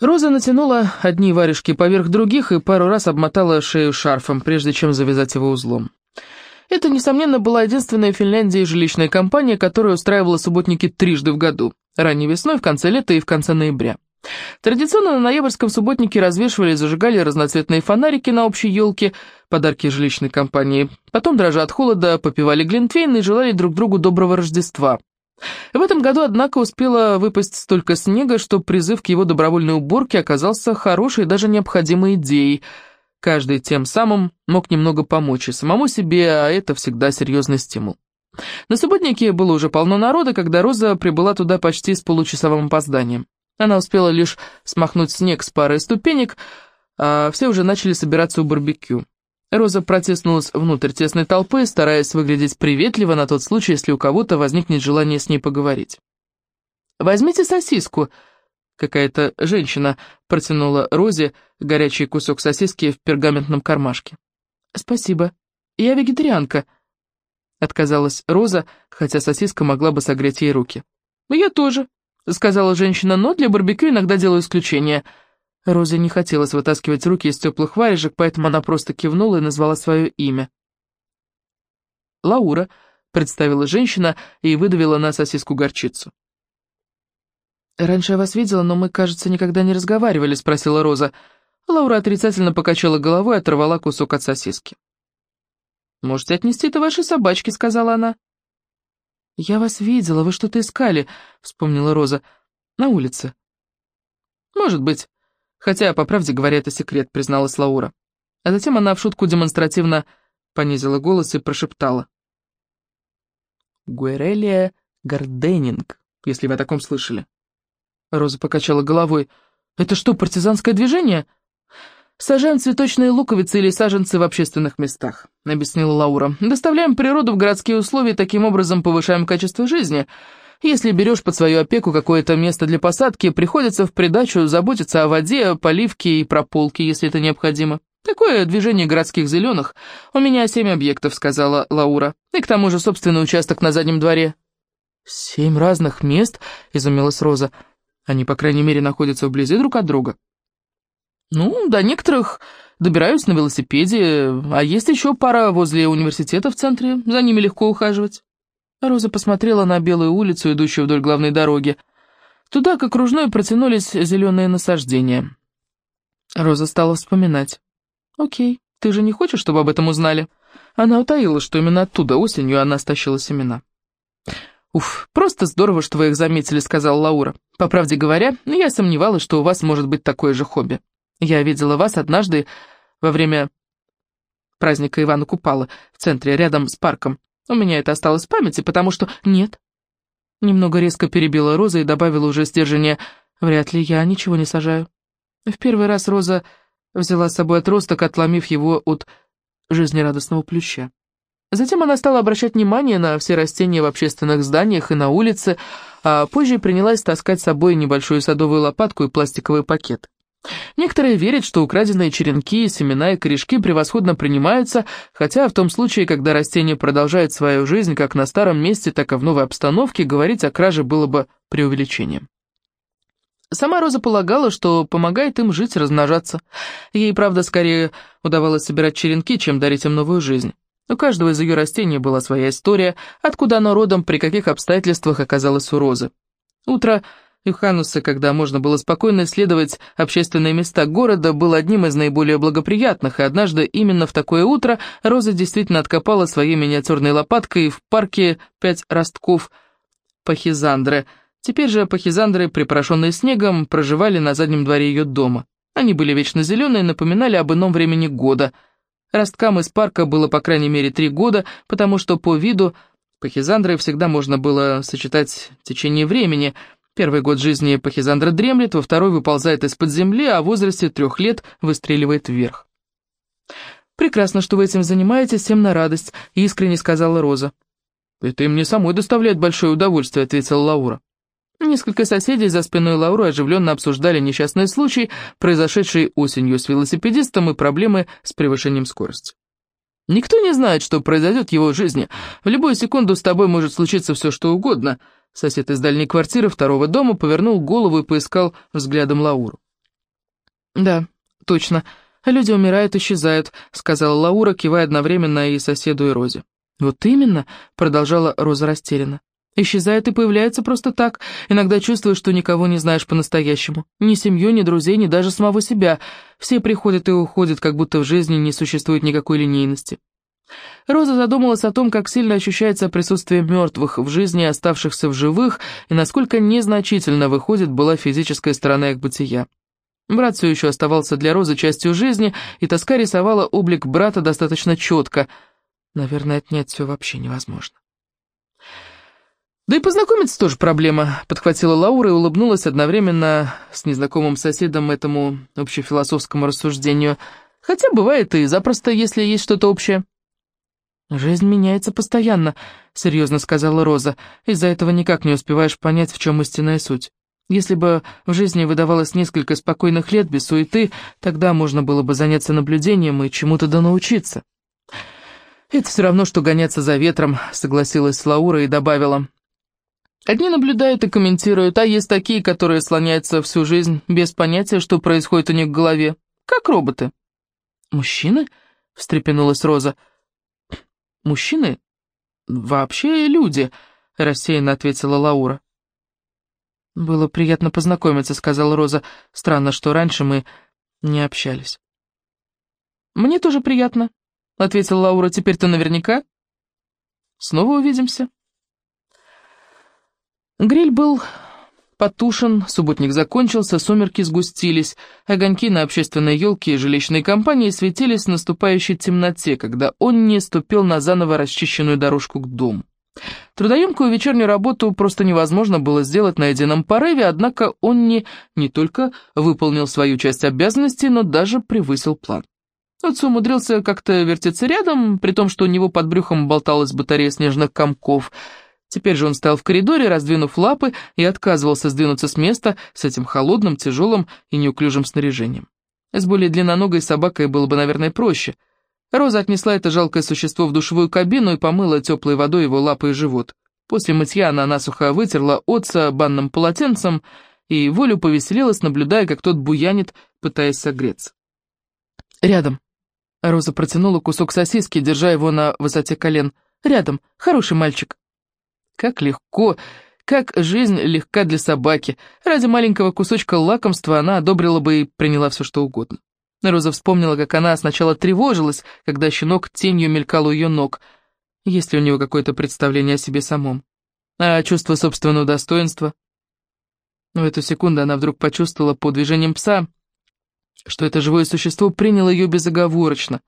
Роза натянула одни варежки поверх других и пару раз обмотала шею шарфом, прежде чем завязать его узлом. Это, несомненно, была единственная в Финляндии жилищная компания, которая устраивала субботники трижды в году, ранней весной, в конце лета и в конце ноября. Традиционно на ноябрьском субботнике развешивали и зажигали разноцветные фонарики на общей елке, подарки жилищной компании. Потом, дрожа от холода, попивали глинтвейн и желали друг другу доброго Рождества. В этом году, однако, успело выпасть столько снега, что призыв к его добровольной уборке оказался хорошей даже необходимой идеей. Каждый тем самым мог немного помочь и самому себе, а это всегда серьезный стимул. На субботнике было уже полно народа, когда Роза прибыла туда почти с получасовым опозданием. Она успела лишь смахнуть снег с пары ступенек, а все уже начали собираться у барбекю. Роза протиснулась внутрь тесной толпы, стараясь выглядеть приветливо на тот случай, если у кого-то возникнет желание с ней поговорить. «Возьмите сосиску», — какая-то женщина протянула Розе горячий кусок сосиски в пергаментном кармашке. «Спасибо. Я вегетарианка», — отказалась Роза, хотя сосиска могла бы согреть ей руки. «Я тоже», — сказала женщина, — «но для барбекю иногда делаю исключение». Розе не хотелось вытаскивать руки из теплых варежек, поэтому она просто кивнула и назвала свое имя. «Лаура», — представила женщина и выдавила на сосиску горчицу. «Раньше я вас видела, но мы, кажется, никогда не разговаривали», — спросила Роза. Лаура отрицательно покачала головой и оторвала кусок от сосиски. «Можете отнести это вашей собачке», — сказала она. «Я вас видела, вы что-то искали», — вспомнила Роза. «На улице». «Может быть. Хотя, по правде говоря, это секрет», — призналась Лаура. А затем она в шутку демонстративно понизила голос и прошептала. «Гуэрелия Гарденинг, если вы о таком слышали». Роза покачала головой. «Это что, партизанское движение?» «Сажаем цветочные луковицы или саженцы в общественных местах», — объяснила Лаура. «Доставляем природу в городские условия, таким образом повышаем качество жизни. Если берешь под свою опеку какое-то место для посадки, приходится в придачу заботиться о воде, поливке и прополке, если это необходимо. Такое движение городских зеленых. У меня семь объектов», — сказала Лаура. «И к тому же собственный участок на заднем дворе». «Семь разных мест?» — изумилась Роза. «Они, по крайней мере, находятся вблизи друг от друга». Ну, до некоторых добираюсь на велосипеде, а есть еще пара возле университета в центре, за ними легко ухаживать. Роза посмотрела на белую улицу, идущую вдоль главной дороги. Туда, к окружной, протянулись зеленые насаждения. Роза стала вспоминать. «Окей, ты же не хочешь, чтобы об этом узнали?» Она утаила, что именно оттуда осенью она стащила семена. «Уф, просто здорово, что вы их заметили», — сказала Лаура. «По правде говоря, я сомневалась, что у вас может быть такое же хобби». Я видела вас однажды во время праздника Ивана Купала в центре, рядом с парком. У меня это осталось в памяти, потому что... Нет. Немного резко перебила Роза и добавила уже стержение. Вряд ли я ничего не сажаю. В первый раз Роза взяла с собой отросток, отломив его от жизнерадостного плюща. Затем она стала обращать внимание на все растения в общественных зданиях и на улице, а позже принялась таскать с собой небольшую садовую лопатку и пластиковый пакет. Некоторые верят, что украденные черенки, семена и корешки превосходно принимаются, хотя в том случае, когда растение продолжает свою жизнь как на старом месте, так и в новой обстановке, говорить о краже было бы преувеличением. Сама Роза полагала, что помогает им жить, размножаться. Ей, правда, скорее удавалось собирать черенки, чем дарить им новую жизнь. У каждого из ее растений была своя история, откуда оно родом, при каких обстоятельствах оказалось у Розы. Утро Юхануса, когда можно было спокойно исследовать общественные места города, был одним из наиболее благоприятных, и однажды именно в такое утро Роза действительно откопала своей миниатюрной лопаткой в парке пять ростков пахизандры. Теперь же пахизандры, припорошенные снегом, проживали на заднем дворе ее дома. Они были вечно зеленые и напоминали об ином времени года. Росткам из парка было по крайней мере три года, потому что по виду пахизандры всегда можно было сочетать в течение времени – Первый год жизни Пахизандра дремлет, во второй выползает из-под земли, а в возрасте трех лет выстреливает вверх. «Прекрасно, что вы этим занимаетесь, всем на радость», — искренне сказала Роза. «Это и мне самой доставляет большое удовольствие», — ответила Лаура. Несколько соседей за спиной Лауры оживленно обсуждали несчастный случай, произошедший осенью с велосипедистом и проблемы с превышением скорости. «Никто не знает, что произойдет в его жизни. В любую секунду с тобой может случиться все, что угодно», — Сосед из дальней квартиры второго дома повернул голову и поискал взглядом Лауру. «Да, точно. Люди умирают, исчезают», — сказала Лаура, кивая одновременно и соседу, и Розе. «Вот именно», — продолжала Роза растерянно. «Исчезает и появляется просто так. Иногда чувствуешь, что никого не знаешь по-настоящему. Ни семью, ни друзей, ни даже самого себя. Все приходят и уходят, как будто в жизни не существует никакой линейности». Роза задумалась о том, как сильно ощущается присутствие мертвых в жизни оставшихся в живых, и насколько незначительно, выходит, была физическая сторона их бытия. Брат все еще оставался для Розы частью жизни, и тоска рисовала облик брата достаточно четко. Наверное, отнять все вообще невозможно. «Да и познакомиться тоже проблема», — подхватила Лаура и улыбнулась одновременно с незнакомым соседом этому общефилософскому рассуждению. «Хотя бывает и запросто, если есть что-то общее». «Жизнь меняется постоянно», — серьезно сказала Роза. «Из-за этого никак не успеваешь понять, в чем истинная суть. Если бы в жизни выдавалось несколько спокойных лет без суеты, тогда можно было бы заняться наблюдением и чему-то да научиться». «Это все равно, что гоняться за ветром», — согласилась Лаура и добавила. «Одни наблюдают и комментируют, а есть такие, которые слоняются всю жизнь без понятия, что происходит у них в голове, как роботы». «Мужчины?» — встрепенулась Роза. «Мужчины? Вообще люди», — рассеянно ответила Лаура. «Было приятно познакомиться», — сказала Роза. «Странно, что раньше мы не общались». «Мне тоже приятно», — ответила Лаура. «Теперь-то наверняка. Снова увидимся». Гриль был потушен, субботник закончился, сумерки сгустились, огоньки на общественной елке и жилищной компании светились в наступающей темноте, когда он не ступил на заново расчищенную дорожку к дому. Трудоемкую вечернюю работу просто невозможно было сделать на едином порыве, однако он не, не только выполнил свою часть обязанностей, но даже превысил план. Отцу умудрился как-то вертеться рядом, при том, что у него под брюхом болталась батарея снежных комков – Теперь же он стоял в коридоре, раздвинув лапы, и отказывался сдвинуться с места с этим холодным, тяжелым и неуклюжим снаряжением. С более длинноногой собакой было бы, наверное, проще. Роза отнесла это жалкое существо в душевую кабину и помыла теплой водой его лапы и живот. После мытья она насухо вытерла отца банным полотенцем и волю повеселилась, наблюдая, как тот буянит, пытаясь согреться. «Рядом». Роза протянула кусок сосиски, держа его на высоте колен. «Рядом. Хороший мальчик». Как легко, как жизнь легка для собаки. Ради маленького кусочка лакомства она одобрила бы и приняла все что угодно. Роза вспомнила, как она сначала тревожилась, когда щенок тенью мелькал у ее ног. Есть ли у него какое-то представление о себе самом? А чувство собственного достоинства? В эту секунду она вдруг почувствовала по движениям пса, что это живое существо приняло ее безоговорочно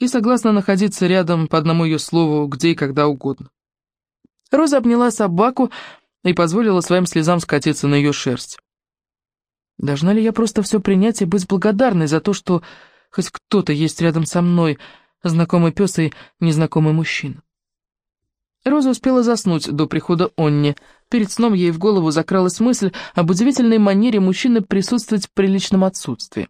и согласно находиться рядом по одному ее слову где и когда угодно. Роза обняла собаку и позволила своим слезам скатиться на ее шерсть. Должна ли я просто все принять и быть благодарной за то, что хоть кто-то есть рядом со мной, знакомый пес и незнакомый мужчина? Роза успела заснуть до прихода Онни. Перед сном ей в голову закралась мысль об удивительной манере мужчины присутствовать в приличном отсутствии.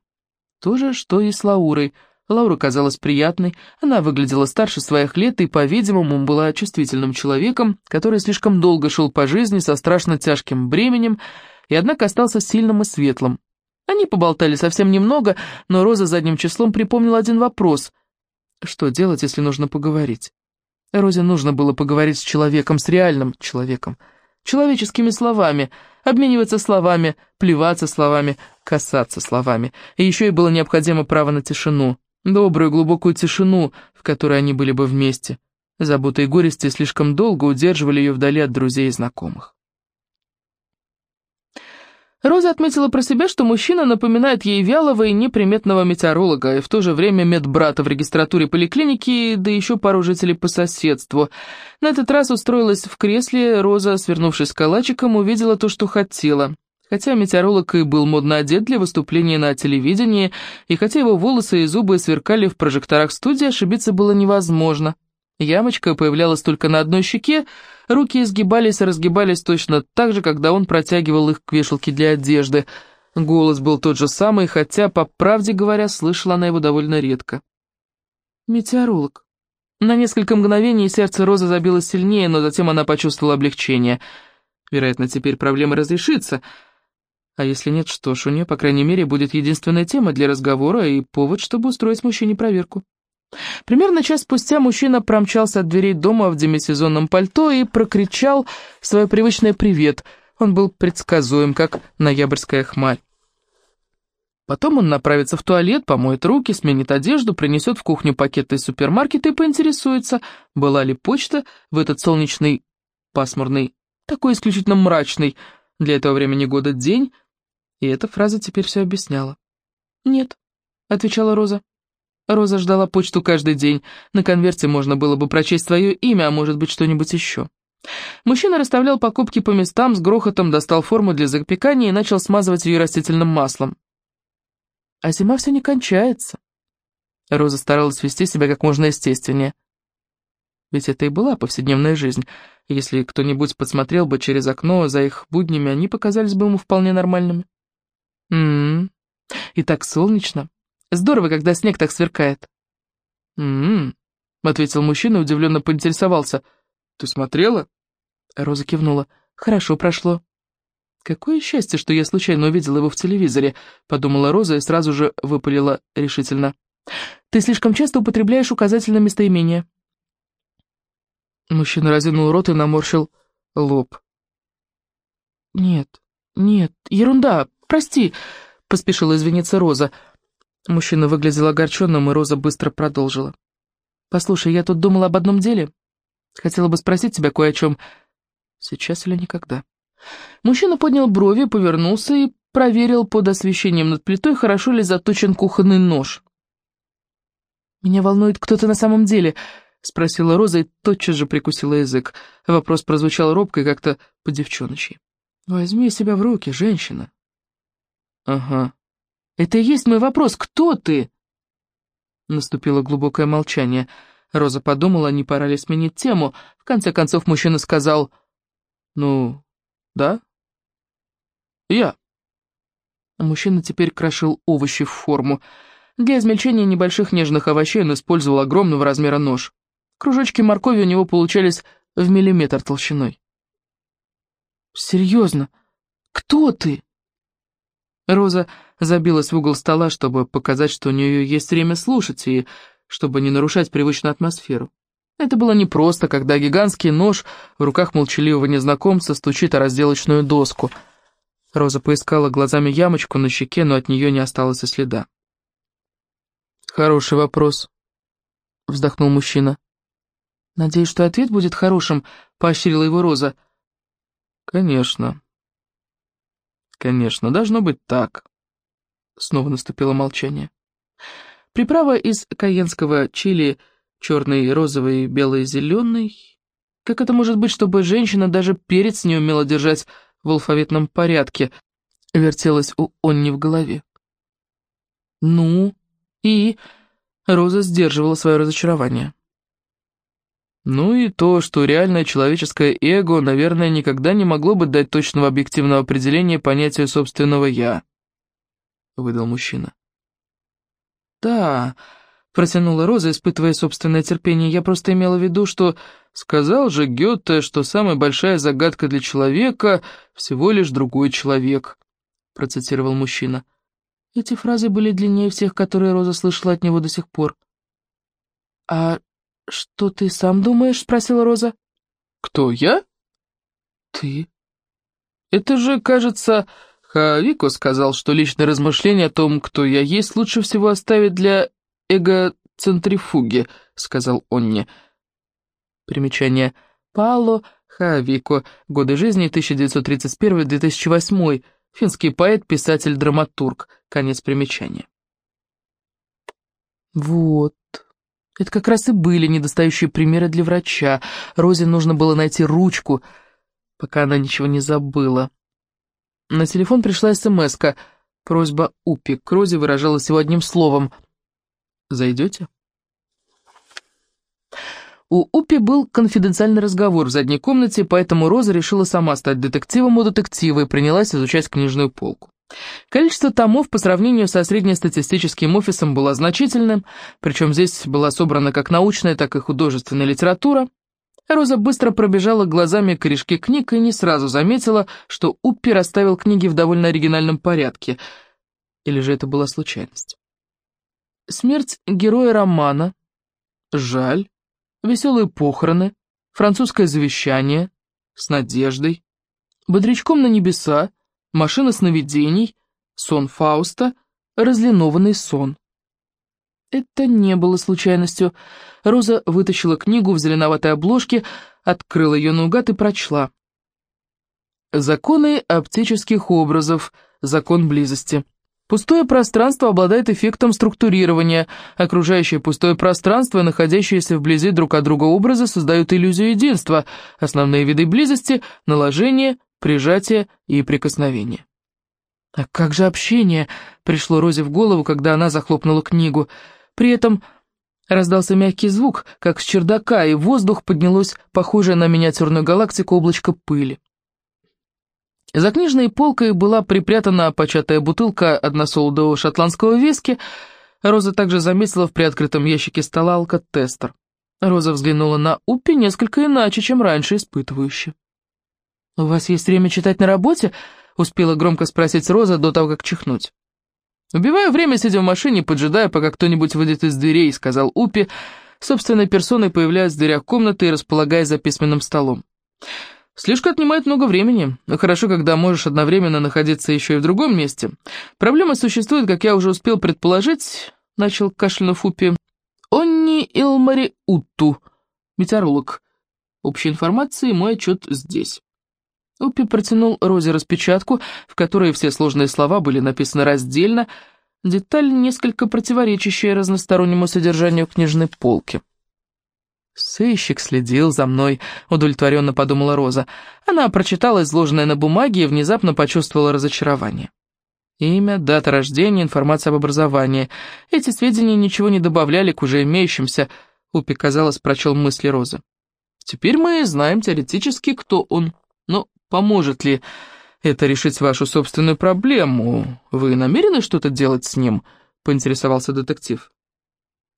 То же, что и с Лаурой — Лаура казалась приятной, она выглядела старше своих лет и, по-видимому, была чувствительным человеком, который слишком долго шел по жизни со страшно тяжким бременем и, однако, остался сильным и светлым. Они поболтали совсем немного, но Роза задним числом припомнила один вопрос. Что делать, если нужно поговорить? Розе нужно было поговорить с человеком, с реальным человеком, человеческими словами, обмениваться словами, плеваться словами, касаться словами. И еще и было необходимо право на тишину добрую глубокую тишину, в которой они были бы вместе. Забота и горести слишком долго удерживали ее вдали от друзей и знакомых. Роза отметила про себя, что мужчина напоминает ей вялого и неприметного метеоролога, и в то же время медбрата в регистратуре поликлиники, да еще пару жителей по соседству. На этот раз устроилась в кресле, Роза, свернувшись калачиком, увидела то, что хотела. Хотя метеоролог и был модно одет для выступления на телевидении, и хотя его волосы и зубы сверкали в прожекторах студии, ошибиться было невозможно. Ямочка появлялась только на одной щеке, руки изгибались и разгибались точно так же, когда он протягивал их к вешалке для одежды. Голос был тот же самый, хотя, по правде говоря, слышала она его довольно редко. Метеоролог. На несколько мгновений сердце Розы забилось сильнее, но затем она почувствовала облегчение. Вероятно, теперь проблема разрешится — А если нет, что ж, у нее, по крайней мере, будет единственная тема для разговора и повод, чтобы устроить мужчине проверку. Примерно час спустя мужчина промчался от дверей дома в демисезонном пальто и прокричал свое привычное «привет». Он был предсказуем, как ноябрьская хмарь. Потом он направится в туалет, помоет руки, сменит одежду, принесет в кухню пакеты из супермаркета и поинтересуется, была ли почта в этот солнечный, пасмурный, такой исключительно мрачный для этого времени года день, и эта фраза теперь все объясняла. «Нет», — отвечала Роза. Роза ждала почту каждый день. На конверте можно было бы прочесть свое имя, а может быть что-нибудь еще. Мужчина расставлял покупки по местам, с грохотом достал форму для запекания и начал смазывать ее растительным маслом. А зима все не кончается. Роза старалась вести себя как можно естественнее. Ведь это и была повседневная жизнь. Если кто-нибудь подсмотрел бы через окно за их буднями, они показались бы ему вполне нормальными. М-м, и так солнечно. Здорово, когда снег так сверкает. М-м, ответил мужчина и удивленно поинтересовался. Ты смотрела? Роза кивнула. Хорошо прошло. «Какое счастье, что я случайно увидела его в телевизоре», — подумала Роза и сразу же выпалила решительно. «Ты слишком часто употребляешь указательное местоимение». Мужчина разинул рот и наморщил лоб. «Нет, нет, ерунда, прости», — поспешила извиниться Роза. Мужчина выглядел огорченным, и Роза быстро продолжила. «Послушай, я тут думала об одном деле. Хотела бы спросить тебя кое о чем. Сейчас или никогда?» Мужчина поднял брови, повернулся и проверил под освещением над плитой, хорошо ли заточен кухонный нож. «Меня волнует кто-то на самом деле», — спросила Роза и тотчас же прикусила язык. Вопрос прозвучал робко и как-то по-девчоночьи. «Возьми себя в руки, женщина». «Ага. Это и есть мой вопрос. Кто ты?» Наступило глубокое молчание. Роза подумала, не пора ли сменить тему. В конце концов мужчина сказал, «Ну, да? Я. Мужчина теперь крошил овощи в форму. Для измельчения небольших нежных овощей он использовал огромного размера нож. Кружочки моркови у него получались в миллиметр толщиной. «Серьезно? Кто ты?» Роза забилась в угол стола, чтобы показать, что у нее есть время слушать, и чтобы не нарушать привычную атмосферу. Это было непросто, когда гигантский нож в руках молчаливого незнакомца стучит о разделочную доску. Роза поискала глазами ямочку на щеке, но от нее не осталось и следа. «Хороший вопрос», — вздохнул мужчина. «Надеюсь, что ответ будет хорошим», — поощрила его Роза. «Конечно. Конечно, должно быть так». Снова наступило молчание. Приправа из каенского чили — черный, розовый, белый, зеленый. Как это может быть, чтобы женщина даже перец не умела держать в алфавитном порядке? Вертелась у Онни в голове. Ну, и... Роза сдерживала свое разочарование. Ну и то, что реальное человеческое эго, наверное, никогда не могло бы дать точного объективного определения понятию собственного «я», — выдал мужчина. «Да, Протянула Роза, испытывая собственное терпение. Я просто имела в виду, что... Сказал же Гёте, что самая большая загадка для человека — всего лишь другой человек, процитировал мужчина. Эти фразы были длиннее всех, которые Роза слышала от него до сих пор. «А что ты сам думаешь?» — спросила Роза. «Кто, я?» «Ты». «Это же, кажется, Хавико сказал, что личное размышление о том, кто я есть, лучше всего оставить для эгоцентрифуги», — сказал Онни. Примечание. Паоло Хавико. Годы жизни 1931-2008. Финский поэт, писатель, драматург. Конец примечания. Вот. Это как раз и были недостающие примеры для врача. Розе нужно было найти ручку, пока она ничего не забыла. На телефон пришла смс -ка. Просьба Упи к Розе выражалась всего одним словом — Зайдете?» У Упи был конфиденциальный разговор в задней комнате, поэтому Роза решила сама стать детективом у детектива и принялась изучать книжную полку. Количество томов по сравнению со среднестатистическим офисом было значительным, причем здесь была собрана как научная, так и художественная литература. Роза быстро пробежала глазами корешки книг и не сразу заметила, что Уппи расставил книги в довольно оригинальном порядке. Или же это была случайность? Смерть героя романа, жаль, веселые похороны, французское завещание, с надеждой, бодрячком на небеса, машина сновидений, сон Фауста, разлинованный сон. Это не было случайностью. Роза вытащила книгу в зеленоватой обложке, открыла ее наугад и прочла. «Законы оптических образов. Закон близости». Пустое пространство обладает эффектом структурирования. Окружающее пустое пространство, находящиеся вблизи друг от друга образы, создают иллюзию единства. Основные виды близости – наложение, прижатие и прикосновение. «А как же общение?» – пришло Розе в голову, когда она захлопнула книгу. При этом раздался мягкий звук, как с чердака, и в воздух поднялось похожее на миниатюрную галактику облачко пыли. За книжной полкой была припрятана початая бутылка односолодового шотландского виски. Роза также заметила в приоткрытом ящике стола алкотестер. Роза взглянула на Уппи несколько иначе, чем раньше, испытывающе. «У вас есть время читать на работе?» — успела громко спросить Роза до того, как чихнуть. «Убиваю время, сидя в машине, поджидая, пока кто-нибудь выйдет из дверей», — сказал Уппи, собственной персоной появляясь в дверях комнаты и располагаясь за письменным столом. «Слишком отнимает много времени, но хорошо, когда можешь одновременно находиться еще и в другом месте. Проблема существует, как я уже успел предположить», — начал кашлянув Уппи. «Онни Илмари Утту, метеоролог. Общей информации мой отчет здесь». Уппи протянул Розе распечатку, в которой все сложные слова были написаны раздельно, деталь, несколько противоречащая разностороннему содержанию книжной полки. «Сыщик следил за мной», — удовлетворенно подумала Роза. Она прочитала изложенное на бумаге и внезапно почувствовала разочарование. Имя, дата рождения, информация об образовании. Эти сведения ничего не добавляли к уже имеющимся, Упи, казалось, прочел мысли Розы. «Теперь мы знаем теоретически, кто он, но Поможет ли это решить вашу собственную проблему? Вы намерены что-то делать с ним?» — поинтересовался детектив.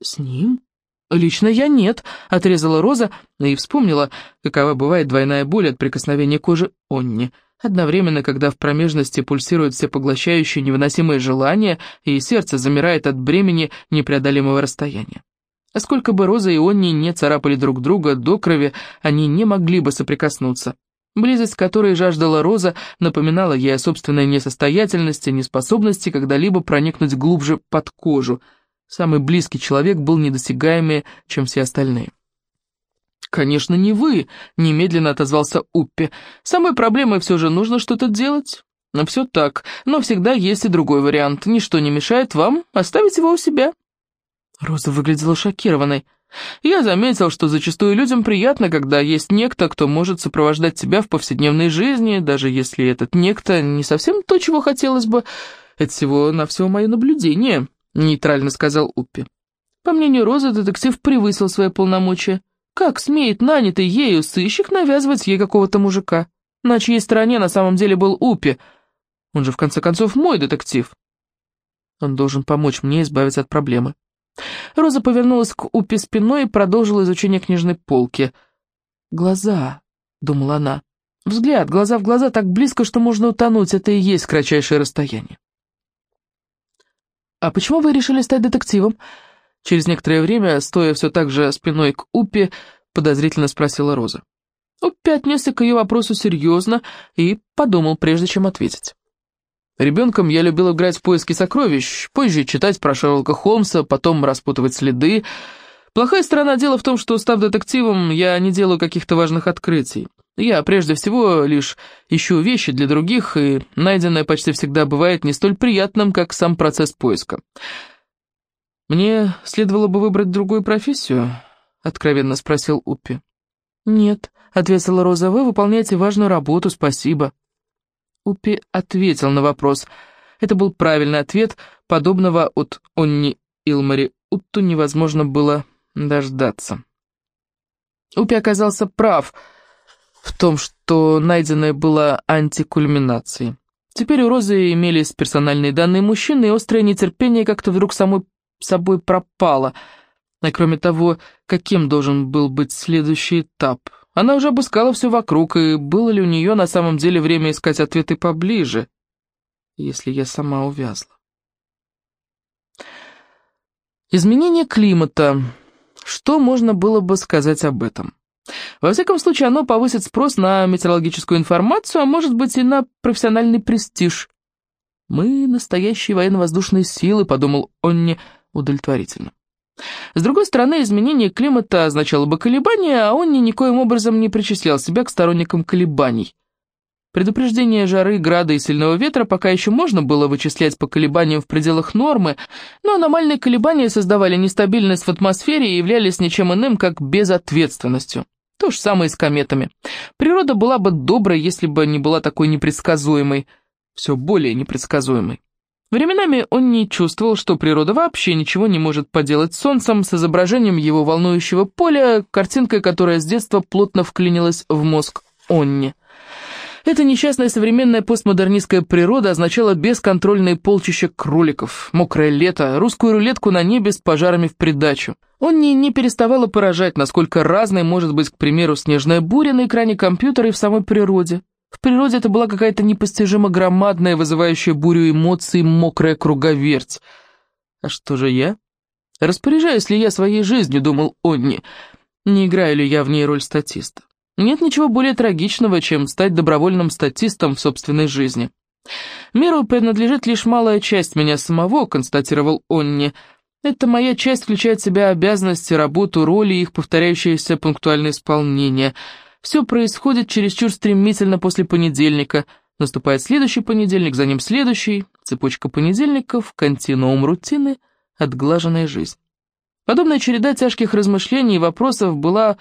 «С ним? Лично я нет», — отрезала Роза и вспомнила, какова бывает двойная боль от прикосновения кожи Онни. Одновременно, когда в промежности пульсируют все поглощающие невыносимые желания, и сердце замирает от бремени непреодолимого расстояния. А сколько бы Роза и Онни не царапали друг друга до крови, они не могли бы соприкоснуться. Близость, которой жаждала Роза, напоминала ей о собственной несостоятельности, неспособности когда-либо проникнуть глубже под кожу. Самый близкий человек был недосягаемее, чем все остальные. «Конечно, не вы», — немедленно отозвался Уппи. «Самой проблемой все же нужно что-то делать». Но «Все так, но всегда есть и другой вариант. Ничто не мешает вам оставить его у себя». Роза выглядела шокированной. Я заметил, что зачастую людям приятно, когда есть некто, кто может сопровождать тебя в повседневной жизни, даже если этот некто не совсем то, чего хотелось бы. Это всего на все мое наблюдение, нейтрально сказал Уппи. По мнению Розы, детектив превысил свои полномочия. Как смеет нанятый ею сыщик навязывать ей какого-то мужика? На чьей стороне на самом деле был Уппи? Он же, в конце концов, мой детектив. Он должен помочь мне избавиться от проблемы. Роза повернулась к Упе спиной и продолжила изучение книжной полки. «Глаза», — думала она. «Взгляд, глаза в глаза, так близко, что можно утонуть. Это и есть кратчайшее расстояние». «А почему вы решили стать детективом?» Через некоторое время, стоя все так же спиной к Уппе, подозрительно спросила Роза. Уппи отнесся к ее вопросу серьезно и подумал, прежде чем ответить. Ребенком я любил играть в поиски сокровищ, позже читать про Шерлока Холмса, потом распутывать следы. Плохая сторона дела в том, что, став детективом, я не делаю каких-то важных открытий. Я, прежде всего, лишь ищу вещи для других, и найденное почти всегда бывает не столь приятным, как сам процесс поиска. «Мне следовало бы выбрать другую профессию?» — откровенно спросил Уппи. «Нет», — ответила Роза, — «вы выполняете важную работу, спасибо». Упи ответил на вопрос. Это был правильный ответ, подобного от Онни Илмари Утту невозможно было дождаться. Упи оказался прав в том, что найденное было антикульминацией. Теперь у Розы имелись персональные данные мужчины, и острое нетерпение как-то вдруг самой собой пропало. А кроме того, каким должен был быть следующий этап? Она уже обыскала все вокруг, и было ли у нее на самом деле время искать ответы поближе, если я сама увязла? Изменение климата. Что можно было бы сказать об этом? Во всяком случае, оно повысит спрос на метеорологическую информацию, а может быть и на профессиональный престиж. «Мы настоящие военно-воздушные силы», — подумал он не удовлетворительно. С другой стороны, изменение климата означало бы колебания, а он ни никоим образом не причислял себя к сторонникам колебаний. Предупреждение жары, града и сильного ветра пока еще можно было вычислять по колебаниям в пределах нормы, но аномальные колебания создавали нестабильность в атмосфере и являлись ничем иным, как безответственностью. То же самое и с кометами. Природа была бы доброй, если бы не была такой непредсказуемой, все более непредсказуемой. Временами он не чувствовал, что природа вообще ничего не может поделать с солнцем, с изображением его волнующего поля, картинкой, которая с детства плотно вклинилась в мозг Онни. Эта несчастная современная постмодернистская природа означала бесконтрольные полчища кроликов, мокрое лето, русскую рулетку на небе с пожарами в придачу. Он не, не переставало поражать, насколько разной может быть, к примеру, снежная буря на экране компьютера и в самой природе. В природе это была какая-то непостижимо громадная, вызывающая бурю эмоций, мокрая круговерть. А что же я? Распоряжаюсь ли я своей жизнью, думал Онни. Не играю ли я в ней роль статиста? Нет ничего более трагичного, чем стать добровольным статистом в собственной жизни. Миру принадлежит лишь малая часть меня самого, констатировал Онни. Эта моя часть включает в себя обязанности, работу, роли и их повторяющееся пунктуальное исполнение – все происходит чересчур стремительно после понедельника. Наступает следующий понедельник, за ним следующий. Цепочка понедельников, континуум рутины, отглаженная жизнь. Подобная череда тяжких размышлений и вопросов была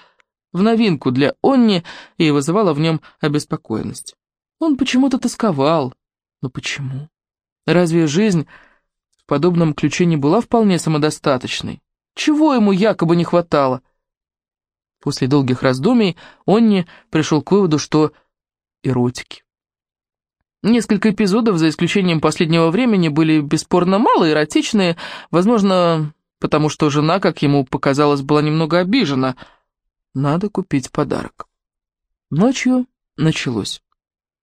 в новинку для Онни и вызывала в нем обеспокоенность. Он почему-то тосковал. Но почему? Разве жизнь в подобном ключе не была вполне самодостаточной? Чего ему якобы не хватало? После долгих раздумий Онни пришел к выводу, что эротики. Несколько эпизодов, за исключением последнего времени, были бесспорно мало эротичные, возможно, потому что жена, как ему показалось, была немного обижена. Надо купить подарок. Ночью началось.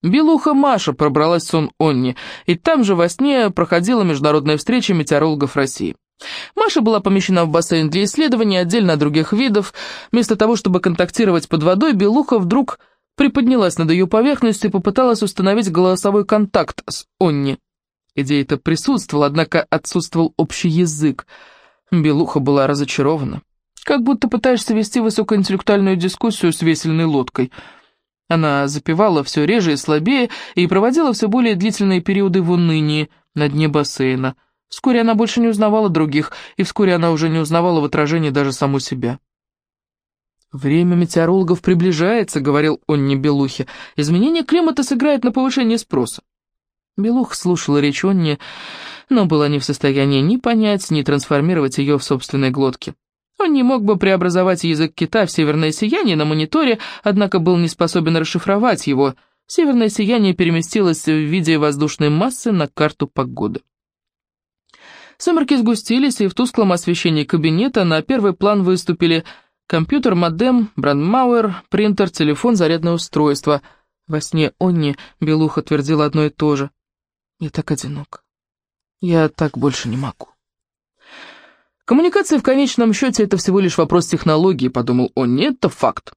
Белуха Маша пробралась в сон Онни, и там же во сне проходила международная встреча метеорологов России. Маша была помещена в бассейн для исследований отдельно от других видов. Вместо того, чтобы контактировать под водой, Белуха вдруг приподнялась над ее поверхностью и попыталась установить голосовой контакт с Онни. Идея-то присутствовала, однако отсутствовал общий язык. Белуха была разочарована. Как будто пытаешься вести высокоинтеллектуальную дискуссию с весельной лодкой. Она запевала все реже и слабее и проводила все более длительные периоды в унынии на дне бассейна – Вскоре она больше не узнавала других, и вскоре она уже не узнавала в отражении даже саму себя. «Время метеорологов приближается», — говорил он не Белухе. «Изменение климата сыграет на повышение спроса». Белух слушала речь Онни, но была не в состоянии ни понять, ни трансформировать ее в собственной глотке. Он не мог бы преобразовать язык кита в северное сияние на мониторе, однако был не способен расшифровать его. Северное сияние переместилось в виде воздушной массы на карту погоды. Сумерки сгустились, и в тусклом освещении кабинета на первый план выступили компьютер, модем, брандмауэр, принтер, телефон, зарядное устройство. Во сне Онни Белуха твердила одно и то же. «Я так одинок. Я так больше не могу». Коммуникация в конечном счете это всего лишь вопрос технологии, подумал он, не это факт.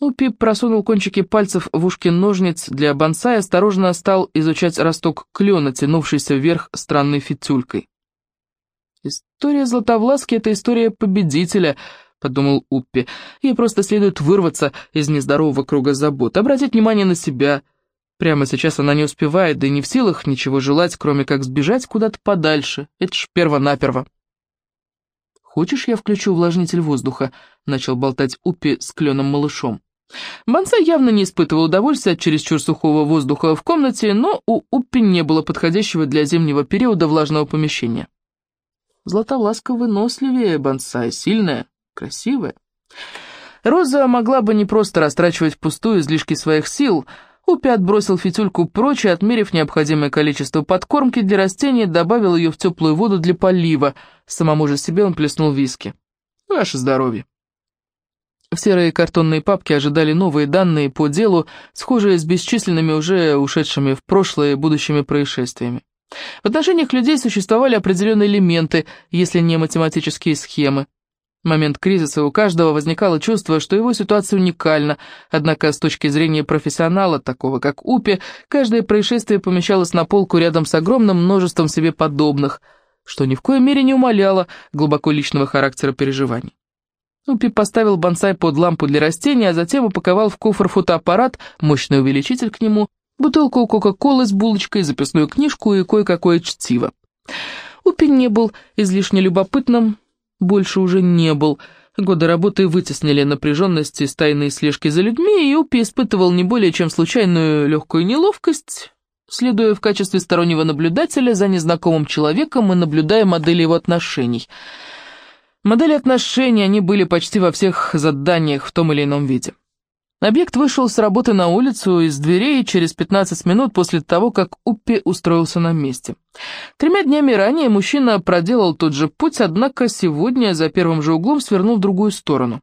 Упи просунул кончики пальцев в ушки ножниц для бонсая, осторожно стал изучать росток клена, тянувшийся вверх странной фитюлькой. «История Златовласки — это история победителя», — подумал Уппи. «Ей просто следует вырваться из нездорового круга забот, обратить внимание на себя. Прямо сейчас она не успевает, да и не в силах ничего желать, кроме как сбежать куда-то подальше. Это ж перво-наперво». «Хочешь, я включу увлажнитель воздуха?» — начал болтать Уппи с кленом малышом. Бонсай явно не испытывал удовольствия от чересчур сухого воздуха в комнате, но у Уппи не было подходящего для зимнего периода влажного помещения. Златовласка выносливее бонсай, сильная, красивая. Роза могла бы не просто растрачивать впустую излишки своих сил. Упи отбросил фитюльку прочь и, отмерив необходимое количество подкормки для растений, добавил ее в теплую воду для полива. Самому же себе он плеснул виски. Ваше здоровье. В серые картонные папки ожидали новые данные по делу, схожие с бесчисленными уже ушедшими в прошлое будущими происшествиями. В отношениях людей существовали определенные элементы, если не математические схемы. В момент кризиса у каждого возникало чувство, что его ситуация уникальна, однако с точки зрения профессионала, такого как Упи, каждое происшествие помещалось на полку рядом с огромным множеством себе подобных, что ни в коей мере не умаляло глубоко личного характера переживаний. Упи поставил бонсай под лампу для растения, а затем упаковал в кофр фотоаппарат, мощный увеличитель к нему, бутылку кока-колы с булочкой, записную книжку и кое-какое чтиво. Упи не был излишне любопытным, больше уже не был. Годы работы вытеснили напряженность из тайной слежки за людьми, и Упи испытывал не более чем случайную легкую неловкость, следуя в качестве стороннего наблюдателя за незнакомым человеком и наблюдая модели его отношений – Модели отношений, они были почти во всех заданиях в том или ином виде. Объект вышел с работы на улицу из дверей через 15 минут после того, как Уппи устроился на месте. Тремя днями ранее мужчина проделал тот же путь, однако сегодня за первым же углом свернул в другую сторону.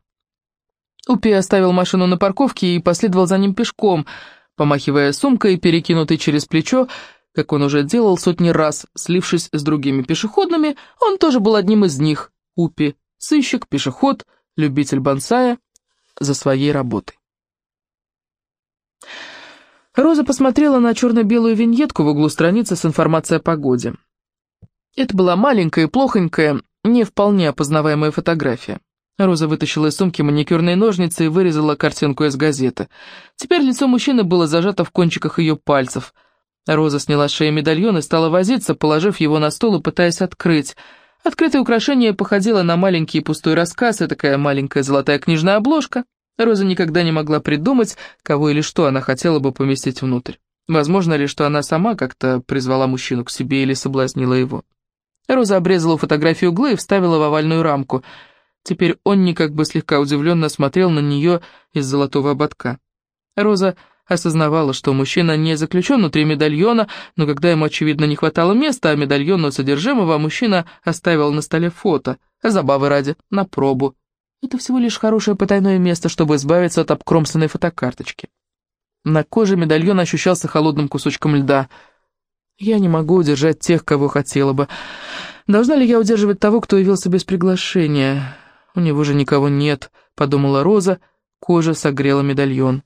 Уппи оставил машину на парковке и последовал за ним пешком, помахивая сумкой, перекинутой через плечо, как он уже делал сотни раз, слившись с другими пешеходными, он тоже был одним из них – Упи, сыщик, пешеход, любитель бонсая, за своей работой. Роза посмотрела на черно-белую виньетку в углу страницы с информацией о погоде. Это была маленькая и плохонькая, не вполне опознаваемая фотография. Роза вытащила из сумки маникюрные ножницы и вырезала картинку из газеты. Теперь лицо мужчины было зажато в кончиках ее пальцев. Роза сняла с шеи медальон и стала возиться, положив его на стол и пытаясь открыть – Открытое украшение походило на маленький пустой рассказ, и такая маленькая золотая книжная обложка. Роза никогда не могла придумать, кого или что она хотела бы поместить внутрь. Возможно ли, что она сама как-то призвала мужчину к себе или соблазнила его. Роза обрезала фотографию углы и вставила в овальную рамку. Теперь он как бы слегка удивленно смотрел на нее из золотого ободка. Роза осознавала, что мужчина не заключен внутри медальона, но когда ему, очевидно, не хватало места, а медальонного содержимого, мужчина оставил на столе фото, забавы ради, на пробу. Это всего лишь хорошее потайное место, чтобы избавиться от обкромсанной фотокарточки. На коже медальон ощущался холодным кусочком льда. Я не могу удержать тех, кого хотела бы. Должна ли я удерживать того, кто явился без приглашения? У него же никого нет, подумала Роза, кожа согрела медальон.